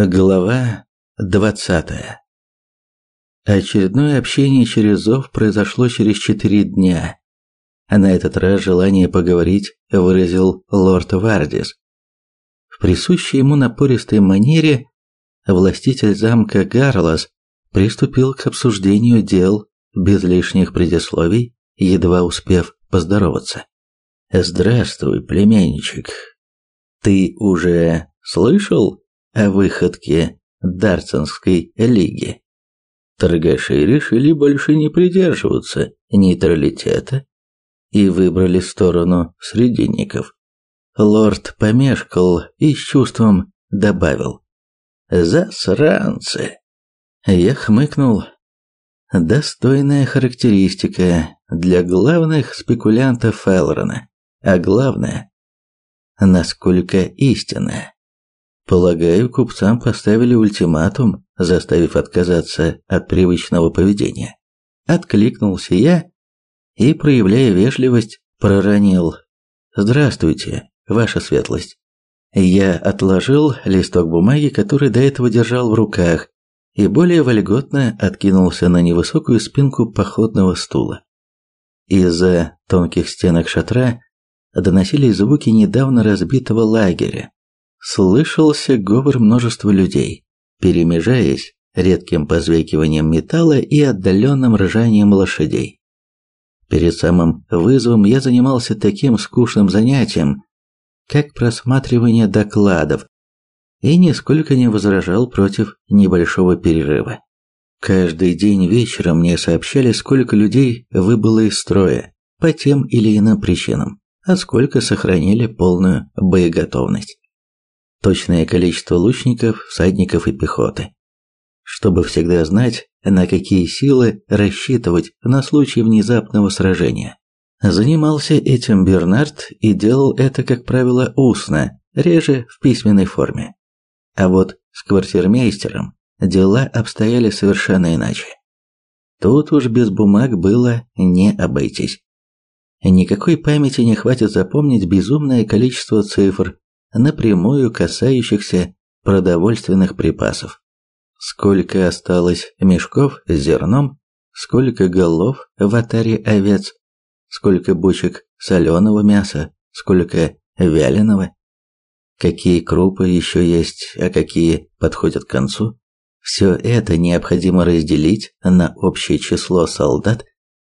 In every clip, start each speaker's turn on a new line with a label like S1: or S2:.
S1: Глава 20. Очередное общение через зов произошло через четыре дня. А на этот раз желание поговорить выразил лорд Вардис. В присущей ему напористой манере властитель замка Гарлас приступил к обсуждению дел без лишних предисловий, едва успев поздороваться. «Здравствуй, племянничек. Ты уже слышал о выходке Дарцинской лиги. Торгаши решили больше не придерживаться нейтралитета и выбрали сторону срединников. Лорд помешкал и с чувством добавил «Засранцы!». Я хмыкнул. Достойная характеристика для главных спекулянтов Элрона, а главное, насколько истинная. Полагаю, купцам поставили ультиматум, заставив отказаться от привычного поведения. Откликнулся я и, проявляя вежливость, проронил «Здравствуйте, ваша светлость». Я отложил листок бумаги, который до этого держал в руках, и более вольготно откинулся на невысокую спинку походного стула. Из-за тонких стенок шатра доносились звуки недавно разбитого лагеря, Слышался говор множества людей, перемежаясь редким позвякиванием металла и отдаленным ржанием лошадей. Перед самым вызовом я занимался таким скучным занятием, как просматривание докладов, и нисколько не возражал против небольшого перерыва. Каждый день вечером мне сообщали, сколько людей выбыло из строя по тем или иным причинам, а сколько сохранили полную боеготовность точное количество лучников, всадников и пехоты, чтобы всегда знать, на какие силы рассчитывать на случай внезапного сражения. Занимался этим Бернард и делал это, как правило, устно, реже в письменной форме. А вот с квартирмейстером дела обстояли совершенно иначе. Тут уж без бумаг было не обойтись. Никакой памяти не хватит запомнить безумное количество цифр, напрямую касающихся продовольственных припасов. Сколько осталось мешков с зерном, сколько голов в атаре овец, сколько бочек соленого мяса, сколько вяленого, какие крупы еще есть, а какие подходят к концу. Все это необходимо разделить на общее число солдат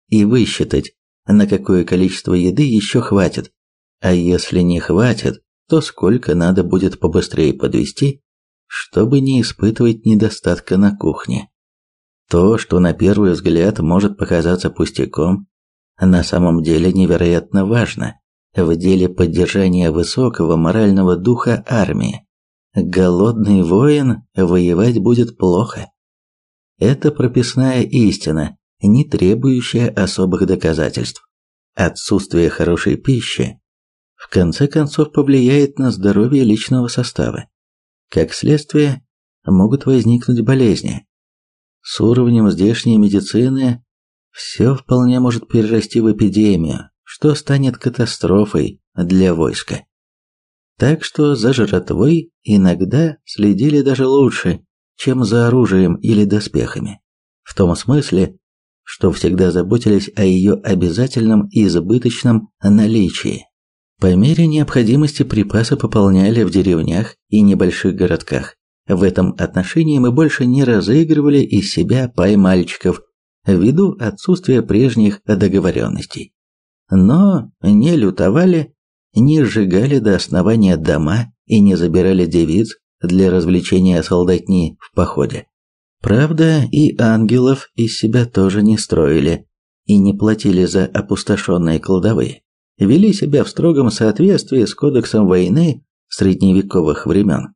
S1: и высчитать, на какое количество еды еще хватит. А если не хватит, то сколько надо будет побыстрее подвести, чтобы не испытывать недостатка на кухне. То, что на первый взгляд может показаться пустяком, на самом деле невероятно важно в деле поддержания высокого морального духа армии. Голодный воин воевать будет плохо. Это прописная истина, не требующая особых доказательств. Отсутствие хорошей пищи в конце концов повлияет на здоровье личного состава. Как следствие, могут возникнуть болезни. С уровнем здешней медицины все вполне может перерасти в эпидемию, что станет катастрофой для войска. Так что за жратвой иногда следили даже лучше, чем за оружием или доспехами. В том смысле, что всегда заботились о ее обязательном и избыточном наличии. По мере необходимости припасы пополняли в деревнях и небольших городках. В этом отношении мы больше не разыгрывали из себя пай-мальчиков ввиду отсутствия прежних договоренностей. Но не лютовали, не сжигали до основания дома и не забирали девиц для развлечения солдатни в походе. Правда, и ангелов из себя тоже не строили и не платили за опустошенные кладовые вели себя в строгом соответствии с кодексом войны средневековых времен.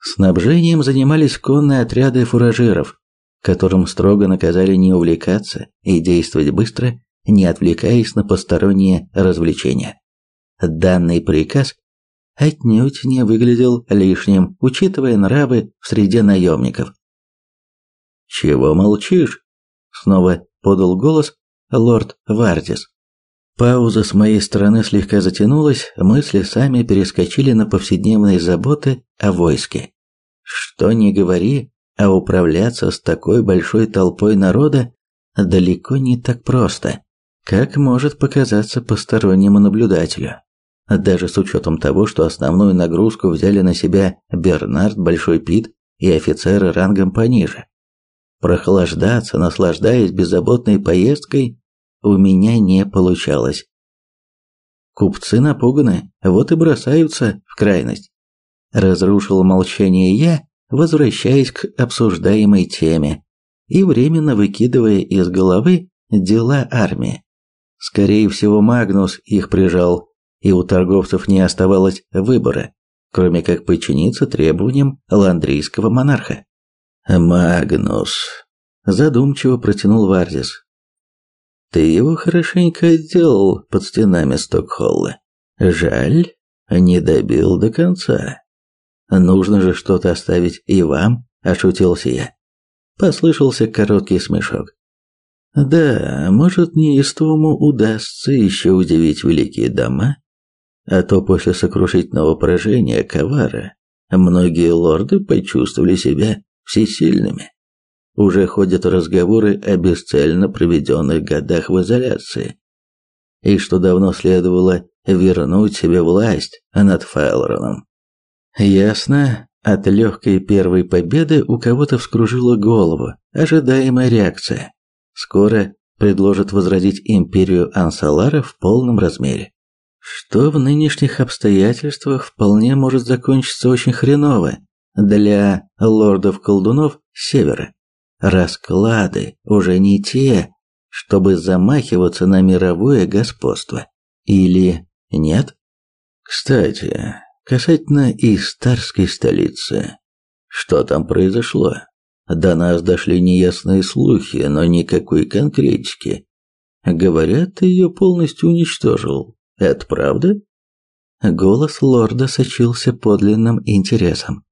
S1: Снабжением занимались конные отряды фуражиров, которым строго наказали не увлекаться и действовать быстро, не отвлекаясь на посторонние развлечения. Данный приказ отнюдь не выглядел лишним, учитывая нравы в среде наемников. «Чего молчишь?» – снова подал голос лорд Вардис. Пауза с моей стороны слегка затянулась, мысли сами перескочили на повседневные заботы о войске. Что ни говори, а управляться с такой большой толпой народа далеко не так просто, как может показаться постороннему наблюдателю. Даже с учетом того, что основную нагрузку взяли на себя Бернард Большой Пит и офицеры рангом пониже. Прохлаждаться, наслаждаясь беззаботной поездкой, у меня не получалось. Купцы напуганы, вот и бросаются в крайность. Разрушил молчание я, возвращаясь к обсуждаемой теме и временно выкидывая из головы дела армии. Скорее всего, Магнус их прижал, и у торговцев не оставалось выбора, кроме как подчиниться требованиям ландрийского монарха. «Магнус», – задумчиво протянул Вардис. «Ты его хорошенько отделал под стенами Стокхолла. Жаль, не добил до конца. Нужно же что-то оставить и вам», – ошутился я. Послышался короткий смешок. «Да, может, неистовому удастся еще удивить великие дома, а то после сокрушительного поражения Кавара многие лорды почувствовали себя всесильными. Уже ходят разговоры о бесцельно проведенных годах в изоляции. И что давно следовало вернуть себе власть над Файлроном. Ясно, от легкой первой победы у кого-то вскружила голову, ожидаемая реакция. Скоро предложат возродить империю Ансалара в полном размере что в нынешних обстоятельствах вполне может закончиться очень хреново для лордов-колдунов севера. Расклады уже не те, чтобы замахиваться на мировое господство. Или нет? Кстати, касательно Истарской столицы. Что там произошло? До нас дошли неясные слухи, но никакой конкретики. Говорят, ты ее полностью уничтожил. Это правда? Голос лорда сочился подлинным интересом.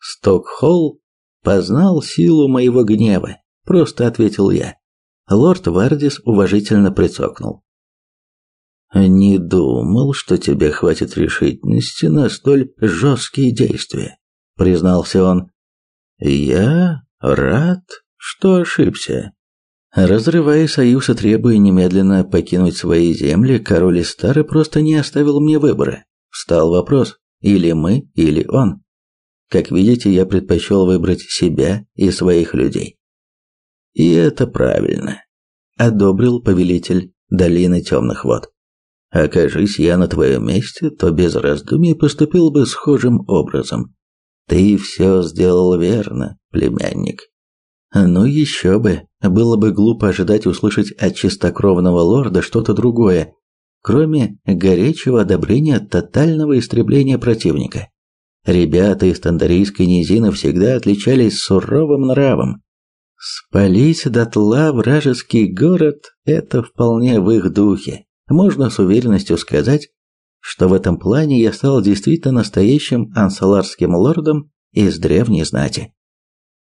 S1: Стокхолл познал силу моего гнева, просто ответил я. Лорд Вардис уважительно прицокнул. Не думал, что тебе хватит решительности на столь жесткие действия, признался он. Я рад, что ошибся. Разрывая союз и требуя немедленно покинуть свои земли, король Истары просто не оставил мне выбора. Встал вопрос, или мы, или он. Как видите, я предпочел выбрать себя и своих людей. И это правильно, одобрил повелитель долины темных вод. Окажись я на твоем месте, то без раздумий поступил бы схожим образом. Ты все сделал верно, племянник. Ну еще бы, было бы глупо ожидать услышать от чистокровного лорда что-то другое, кроме горячего одобрения тотального истребления противника. Ребята из Тандарийской низины всегда отличались суровым нравом. Спалить дотла вражеский город – это вполне в их духе. Можно с уверенностью сказать, что в этом плане я стал действительно настоящим ансаларским лордом из древней знати.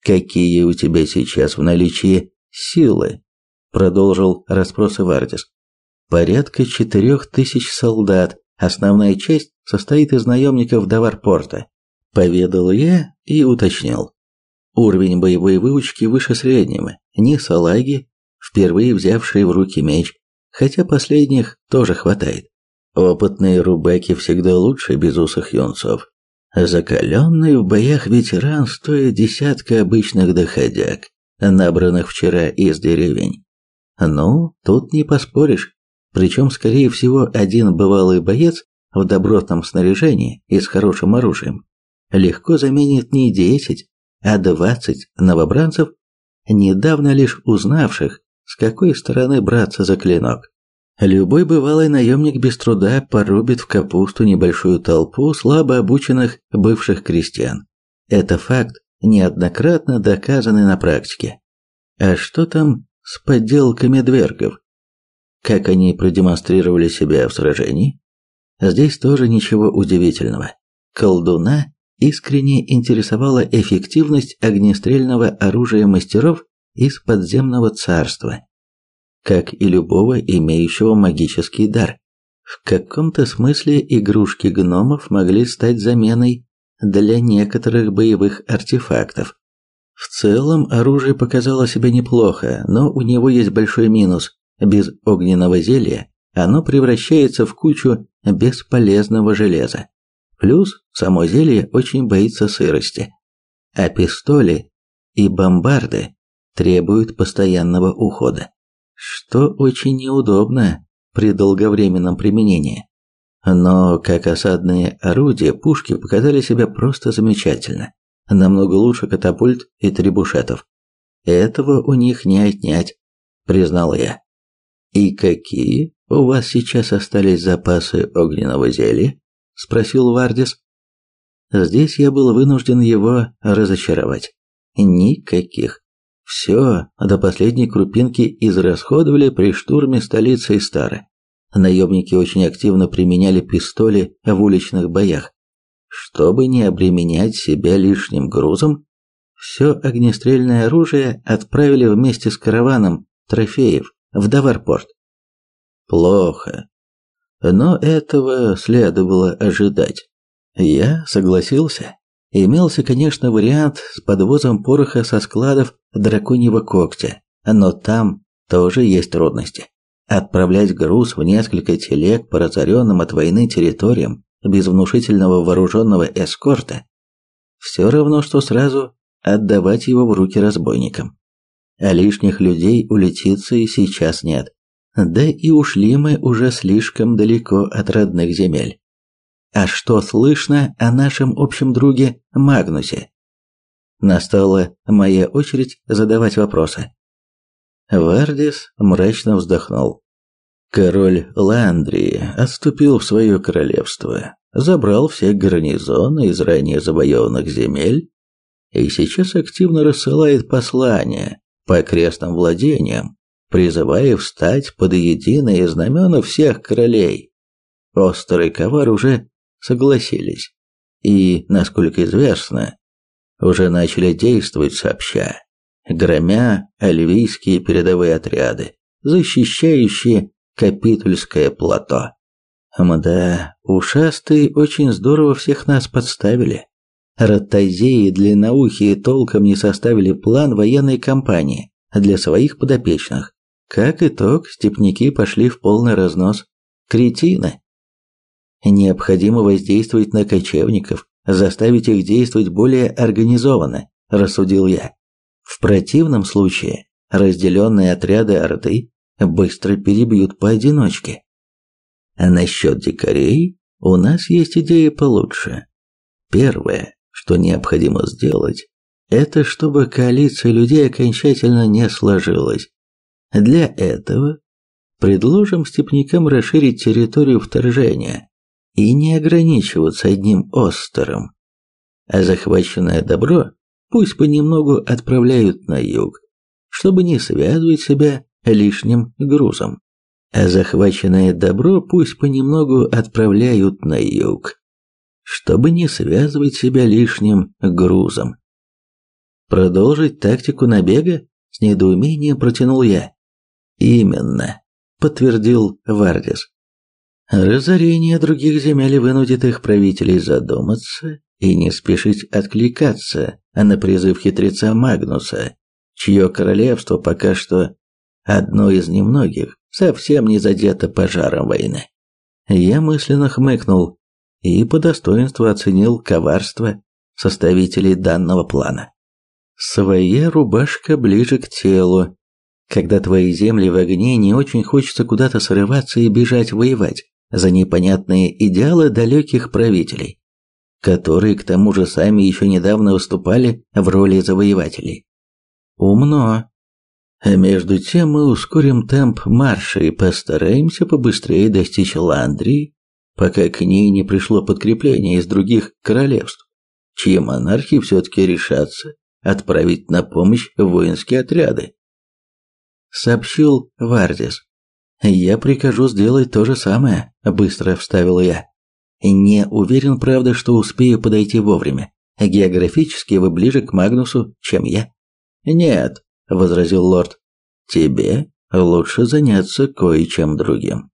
S1: «Какие у тебя сейчас в наличии силы?» – продолжил расспросы Вардис. «Порядка четырех тысяч солдат, основная часть состоит из наемников Даварпорта», – поведал я и уточнил. Уровень боевой выучки выше среднего, не салаги, впервые взявшие в руки меч, хотя последних тоже хватает. Опытные рубаки всегда лучше безусых юнцов. Закаленный в боях ветеран стоит десятка обычных доходяг, набранных вчера из деревень. Ну, тут не поспоришь. Причем, скорее всего, один бывалый боец в добротном снаряжении и с хорошим оружием легко заменит не десять, а двадцать новобранцев, недавно лишь узнавших, с какой стороны браться за клинок. Любой бывалый наемник без труда порубит в капусту небольшую толпу слабо обученных бывших крестьян. Это факт, неоднократно доказанный на практике. А что там с подделками двергов? Как они продемонстрировали себя в сражении? Здесь тоже ничего удивительного. Колдуна искренне интересовала эффективность огнестрельного оружия мастеров из подземного царства как и любого имеющего магический дар. В каком-то смысле игрушки гномов могли стать заменой для некоторых боевых артефактов. В целом оружие показало себя неплохо, но у него есть большой минус. Без огненного зелья оно превращается в кучу бесполезного железа. Плюс само зелье очень боится сырости. А пистоли и бомбарды требуют постоянного ухода, что очень неудобно при долговременном применении. Но как осадные орудия пушки показали себя просто замечательно. Намного лучше катапульт и трибушетов. Этого у них не отнять, признал я. И какие у вас сейчас остались запасы огненного зелья? Спросил Вардис. Здесь я был вынужден его разочаровать. Никаких. Все до последней крупинки израсходовали при штурме столицы Истары. Наемники очень активно применяли пистоли в уличных боях. Чтобы не обременять себя лишним грузом, все огнестрельное оружие отправили вместе с караваном трофеев в Даварпорт. Плохо. Но этого следовало ожидать. Я согласился. Имелся, конечно, вариант с подвозом пороха со складов драконьего когтя, но там тоже есть трудности. Отправлять груз в несколько телег по разоренным от войны территориям без внушительного вооруженного эскорта все равно, что сразу отдавать его в руки разбойникам. А лишних людей у Летиции сейчас нет. Да и ушли мы уже слишком далеко от родных земель. А что слышно о нашем общем друге Магнусе? Настала моя очередь задавать вопросы. Вардис мрачно вздохнул. Король Ландрии отступил в свое королевство, забрал все гарнизоны из ранее завоеванных земель и сейчас активно рассылает послания по окрестным владениям, призывая встать под единые знамена всех королей. Остер Ковар уже согласились и, насколько известно, уже начали действовать сообща, громя альвийские передовые отряды, защищающие Капитульское плато. Мда, ушастые очень здорово всех нас подставили. Ротозеи длинноухие толком не составили план военной кампании для своих подопечных. Как итог, степняки пошли в полный разнос. Кретины. Необходимо воздействовать на кочевников, заставить их действовать более организованно, рассудил я. В противном случае разделенные отряды Орды быстро перебьют поодиночке. А насчет дикарей у нас есть идея получше. Первое, что необходимо сделать, это чтобы коалиция людей окончательно не сложилась. Для этого предложим степнякам расширить территорию вторжения и не ограничиваться одним остером. А захваченное добро пусть понемногу отправляют на юг, чтобы не связывать себя лишним грузом. А захваченное добро пусть понемногу отправляют на юг, чтобы не связывать себя лишним грузом. Продолжить тактику набега? С недоумением протянул я. Именно, подтвердил Вардис. Разорение других земель вынудит их правителей задуматься и не спешить откликаться на призыв хитреца Магнуса, чье королевство пока что одно из немногих, совсем не задето пожаром войны. Я мысленно хмыкнул и по достоинству оценил коварство составителей данного плана. Своя рубашка ближе к телу. Когда твои земли в огне, не очень хочется куда-то срываться и бежать воевать за непонятные идеалы далеких правителей, которые к тому же сами еще недавно выступали в роли завоевателей. Умно. А между тем мы ускорим темп марша и постараемся побыстрее достичь Ландрии, пока к ней не пришло подкрепление из других королевств, чьи монархи все-таки решатся отправить на помощь воинские отряды. Сообщил Вардис. «Я прикажу сделать то же самое», – быстро вставил я. «Не уверен, правда, что успею подойти вовремя. Географически вы ближе к Магнусу, чем я». «Нет», – возразил лорд, – «тебе лучше заняться кое-чем другим».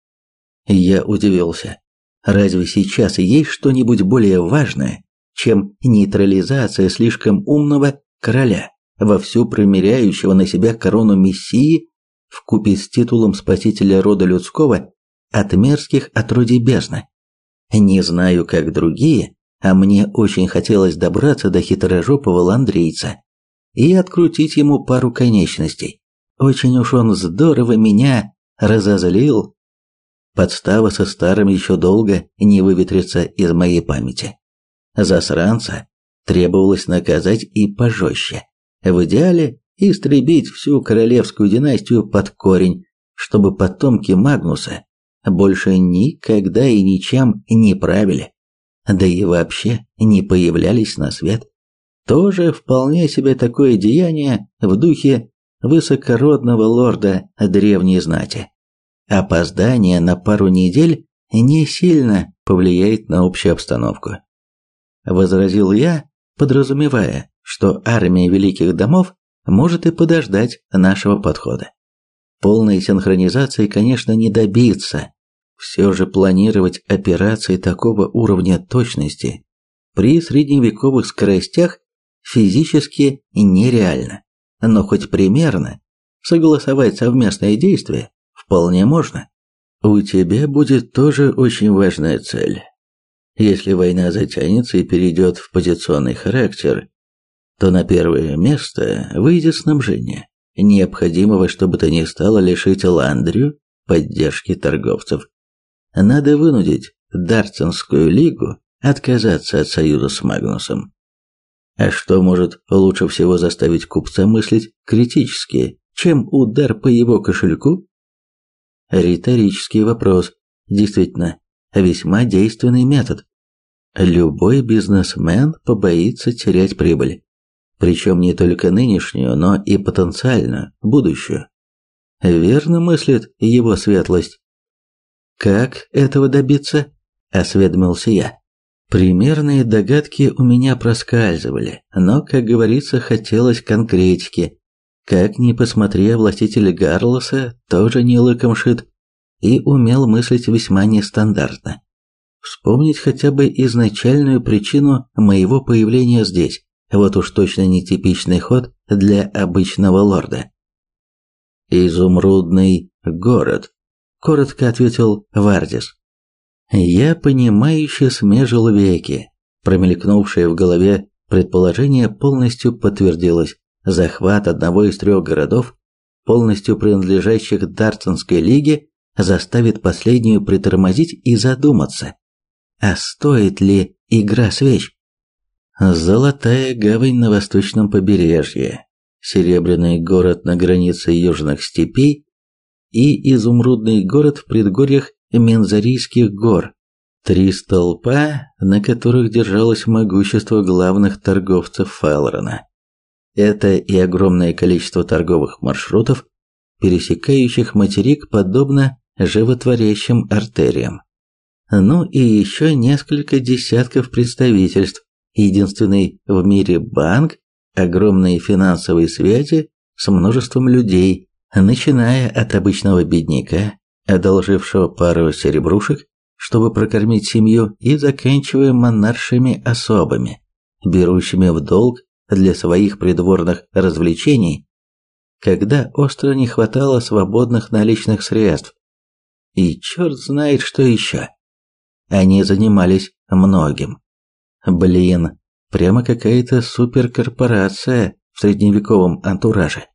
S1: Я удивился. Разве сейчас есть что-нибудь более важное, чем нейтрализация слишком умного короля, вовсю примеряющего на себя корону мессии в купе с титулом спасителя рода людского от мерзких отродий бездны. Не знаю, как другие, а мне очень хотелось добраться до хитрожопого ландрейца и открутить ему пару конечностей. Очень уж он здорово меня разозлил. Подстава со старым еще долго не выветрится из моей памяти. Засранца требовалось наказать и пожестче. В идеале истребить всю королевскую династию под корень, чтобы потомки Магнуса больше никогда и ничем не правили, да и вообще не появлялись на свет. Тоже вполне себе такое деяние в духе высокородного лорда древней знати. Опоздание на пару недель не сильно повлияет на общую обстановку. Возразил я, подразумевая, что армия великих домов может и подождать нашего подхода. Полной синхронизации, конечно, не добиться. Все же планировать операции такого уровня точности при средневековых скоростях физически нереально. Но хоть примерно согласовать совместные действия вполне можно. У тебя будет тоже очень важная цель. Если война затянется и перейдет в позиционный характер, то на первое место выйдет снабжение необходимого, чтобы то ни стало лишить Ландрию поддержки торговцев. Надо вынудить Дарцинскую лигу отказаться от союза с Магнусом. А что может лучше всего заставить купца мыслить критически, чем удар по его кошельку? Риторический вопрос. Действительно, весьма действенный метод. Любой бизнесмен побоится терять прибыль причем не только нынешнюю, но и потенциальную, будущую. Верно мыслит его светлость. Как этого добиться? осведомился я. Примерные догадки у меня проскальзывали, но, как говорится, хотелось конкретики. Как ни посмотри, властитель Гарлоса тоже не лыком шит и умел мыслить весьма нестандартно. Вспомнить хотя бы изначальную причину моего появления здесь. Вот уж точно нетипичный ход для обычного лорда. «Изумрудный город», — коротко ответил Вардис. Я понимающе смежил веки. Промелькнувшее в голове предположение полностью подтвердилось. Захват одного из трех городов, полностью принадлежащих Дартонской лиге, заставит последнюю притормозить и задуматься, а стоит ли игра свеч? Золотая гавань на восточном побережье, Серебряный город на границе южных степей и Изумрудный город в предгорьях Мензарийских гор. Три столпа, на которых держалось могущество главных торговцев Фелрона. Это и огромное количество торговых маршрутов, пересекающих материк подобно животворящим артериям. Ну и еще несколько десятков представительств, единственный в мире банк, огромные финансовые связи с множеством людей, начиная от обычного бедняка, одолжившего пару серебрушек, чтобы прокормить семью, и заканчивая монаршими особами, берущими в долг для своих придворных развлечений, когда остро не хватало свободных наличных средств. И черт знает, что еще. Они занимались многим. Блин, прямо какая-то суперкорпорация в средневековом антураже.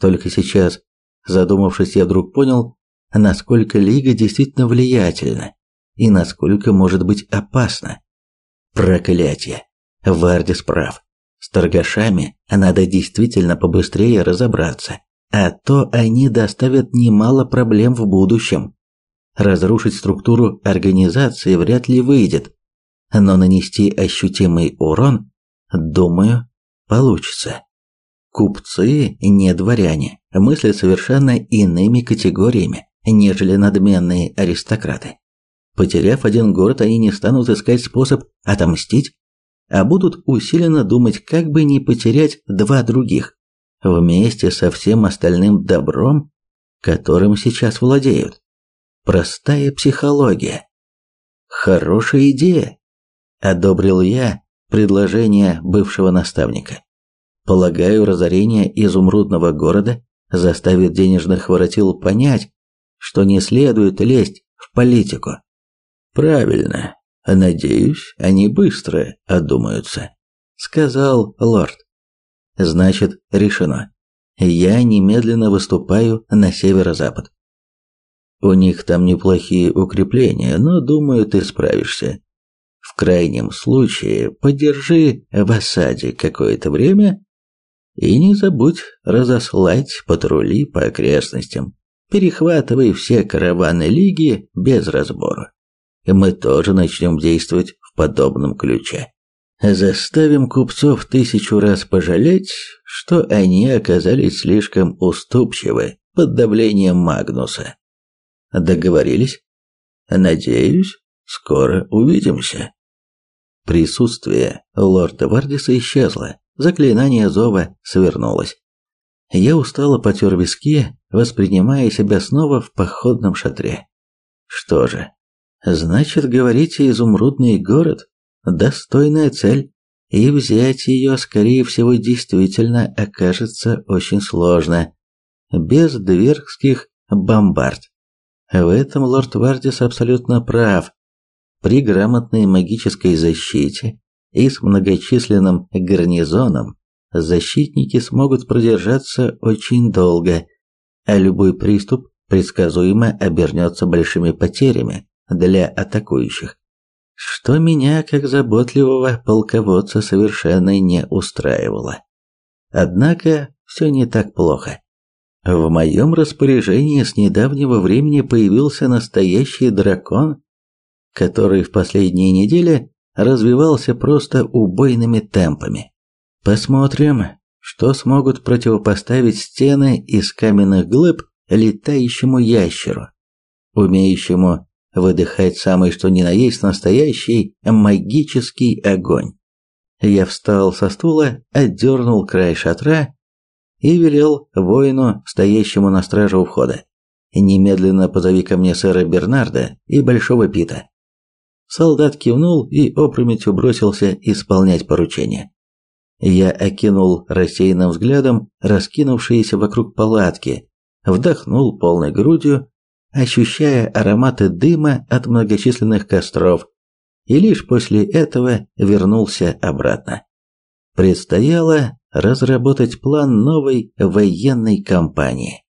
S1: Только сейчас, задумавшись, я вдруг понял, насколько Лига действительно влиятельна и насколько может быть опасна. Проклятие! Вардис прав. С торгашами надо действительно побыстрее разобраться, а то они доставят немало проблем в будущем. Разрушить структуру организации вряд ли выйдет, но нанести ощутимый урон, думаю, получится. Купцы, не дворяне, мыслят совершенно иными категориями, нежели надменные аристократы. Потеряв один город, они не станут искать способ отомстить, а будут усиленно думать, как бы не потерять два других, вместе со всем остальным добром, которым сейчас владеют. Простая психология. Хорошая идея, одобрил я, предложение бывшего наставника. Полагаю, разорение изумрудного города заставит денежных воротил понять, что не следует лезть в политику. Правильно. Надеюсь, они быстро одумаются, сказал лорд. Значит, решено. Я немедленно выступаю на северо-запад. У них там неплохие укрепления, но, думаю, ты справишься. Крайнем случае, подержи в осаде какое-то время и не забудь разослать патрули по окрестностям. Перехватывай все караваны лиги без разбора. Мы тоже начнем действовать в подобном ключе. Заставим купцов тысячу раз пожалеть, что они оказались слишком уступчивы под давлением Магнуса. Договорились? Надеюсь, скоро увидимся. Присутствие лорда Вардиса исчезло, заклинание зова свернулось. Я устало потер виски, воспринимая себя снова в походном шатре. Что же, значит, говорите, изумрудный город – достойная цель, и взять ее, скорее всего, действительно окажется очень сложно, без дверских бомбард. В этом лорд Вардис абсолютно прав. При грамотной магической защите и с многочисленным гарнизоном защитники смогут продержаться очень долго, а любой приступ предсказуемо обернется большими потерями для атакующих. Что меня, как заботливого полководца, совершенно не устраивало. Однако все не так плохо. В моем распоряжении с недавнего времени появился настоящий дракон, который в последние недели развивался просто убойными темпами. Посмотрим, что смогут противопоставить стены из каменных глыб летающему ящеру, умеющему выдыхать самый что ни на есть настоящий магический огонь. Я встал со стула, отдернул край шатра и велел воину, стоящему на страже у входа. «Немедленно позови ко мне сэра Бернарда и Большого Пита». Солдат кивнул и опрометью бросился исполнять поручение. Я окинул рассеянным взглядом раскинувшиеся вокруг палатки, вдохнул полной грудью, ощущая ароматы дыма от многочисленных костров, и лишь после этого вернулся обратно. Предстояло разработать план новой военной кампании.